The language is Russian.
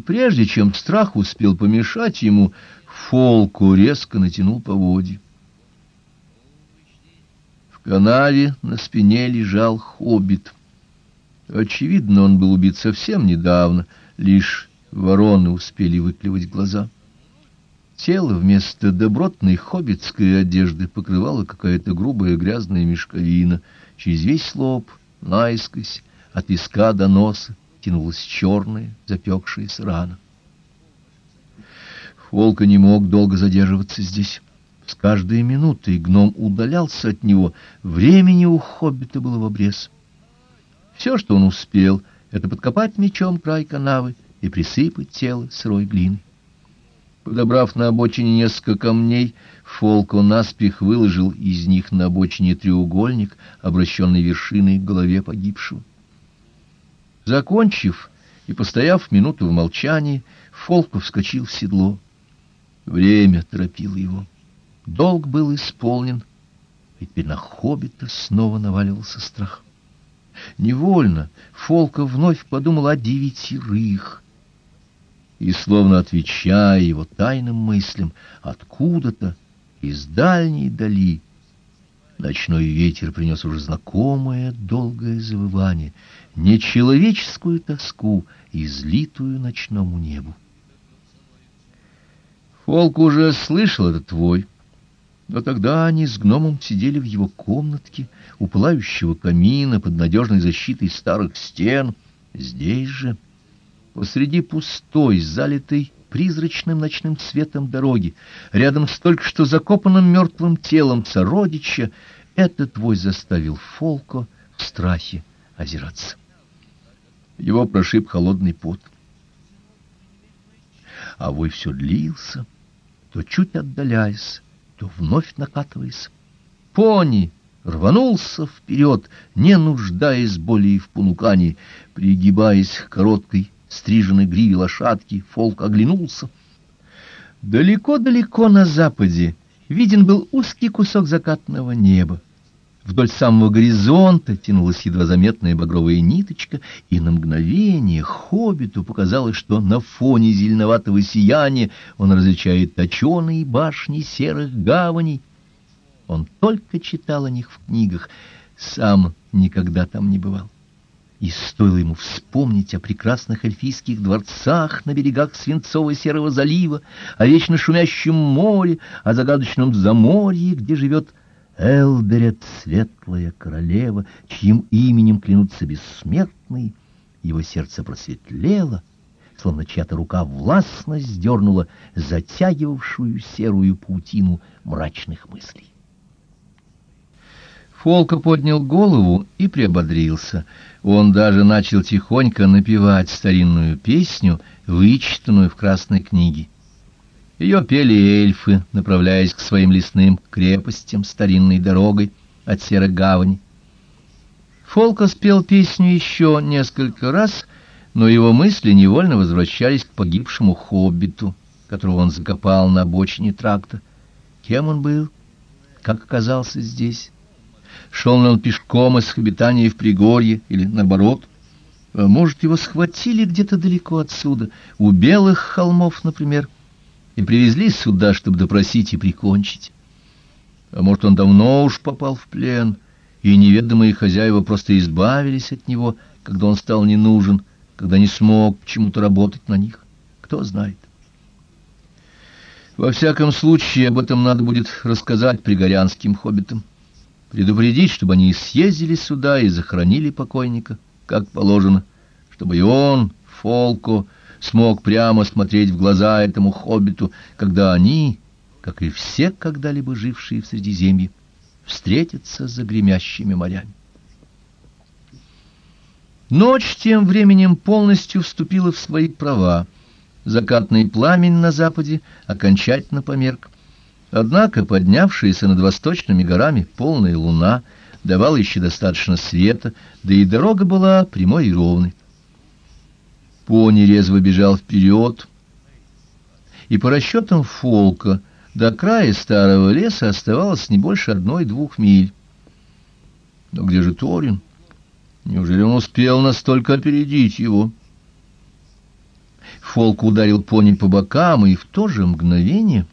прежде чем страх успел помешать ему, Фолку резко натянул поводья. В канаве на спине лежал хоббит. Очевидно, он был убит совсем недавно, лишь вороны успели выклевать глаза. Тело вместо добротной хоббитской одежды покрывала какая-то грубая грязная мешковина. Через весь лоб, наискось, от виска до носа тянулась черная, запекшаяся рана. Волка не мог долго задерживаться здесь. С каждой минутой гном удалялся от него. Времени у хоббита было в обрез. Все, что он успел, это подкопать мечом край канавы и присыпать тело сырой глиной. Подобрав на обочине несколько камней, Фолко наспех выложил из них на обочине треугольник, обращенный вершиной к голове погибшего. Закончив и постояв минуту в молчании, Фолко вскочил в седло. Время торопило его. Долг был исполнен, и теперь на хоббита снова наваливался страх. Невольно Фолка вновь подумал о девятерых, и, словно отвечая его тайным мыслям, откуда-то из дальней дали ночной ветер принес уже знакомое долгое завывание, нечеловеческую тоску, излитую ночному небу. Фолк уже слышал этот вой, но тогда они с гномом сидели в его комнатке у пылающего камина под надежной защитой старых стен. Здесь же, посреди пустой, залитой призрачным ночным светом дороги, рядом с только что закопанным мертвым телом сородича, этот вой заставил Фолко в страхе озираться. Его прошиб холодный пот. А вой все длился, то чуть отдаляясь, то вновь накатываясь. Пони рванулся вперед, не нуждаясь более в понукании, пригибаясь к короткой стриженной гриве лошадки, Фолк оглянулся. Далеко-далеко на западе виден был узкий кусок закатного неба. Вдоль самого горизонта тянулась едва заметная багровая ниточка, и на мгновение хоббиту показалось, что на фоне зеленоватого сияния он различает точеные башни серых гаваней. Он только читал о них в книгах, сам никогда там не бывал. И стоило ему вспомнить о прекрасных эльфийских дворцах на берегах свинцово-серого залива, о вечно шумящем море, о загадочном заморье, где живет Элберет, светлая королева, чьим именем клянутся бессмертные, его сердце просветлело, словно чья-то рука властно сдернула затягивавшую серую паутину мрачных мыслей. Фолка поднял голову и приободрился. Он даже начал тихонько напевать старинную песню, вычитанную в красной книге. Ее пели эльфы, направляясь к своим лесным крепостям старинной дорогой от серых гавани. Фолка спел песню еще несколько раз, но его мысли невольно возвращались к погибшему хоббиту, которого он закопал на обочине тракта. Кем он был? Как оказался здесь? Шел он пешком из обитания в Пригорье или наоборот? А может, его схватили где-то далеко отсюда, у белых холмов, например, и привезли сюда, чтобы допросить и прикончить? А может, он давно уж попал в плен, и неведомые хозяева просто избавились от него, когда он стал не нужен, когда не смог чему-то работать на них? Кто знает. Во всяком случае, об этом надо будет рассказать пригорянским хоббитам предупредить, чтобы они съездили сюда и захоронили покойника, как положено, чтобы и он, Фолко, смог прямо смотреть в глаза этому хоббиту, когда они, как и все когда-либо жившие в Средиземье, встретятся за гремящими морями. Ночь тем временем полностью вступила в свои права. Закатный пламень на западе окончательно померк. Однако поднявшаяся над восточными горами полная луна давала еще достаточно света, да и дорога была прямой и ровной. Пони резво бежал вперед, и по расчетам Фолка до края старого леса оставалось не больше одной-двух миль. Но где же Торин? Неужели он успел настолько опередить его? Фолк ударил пони по бокам, и в то же мгновение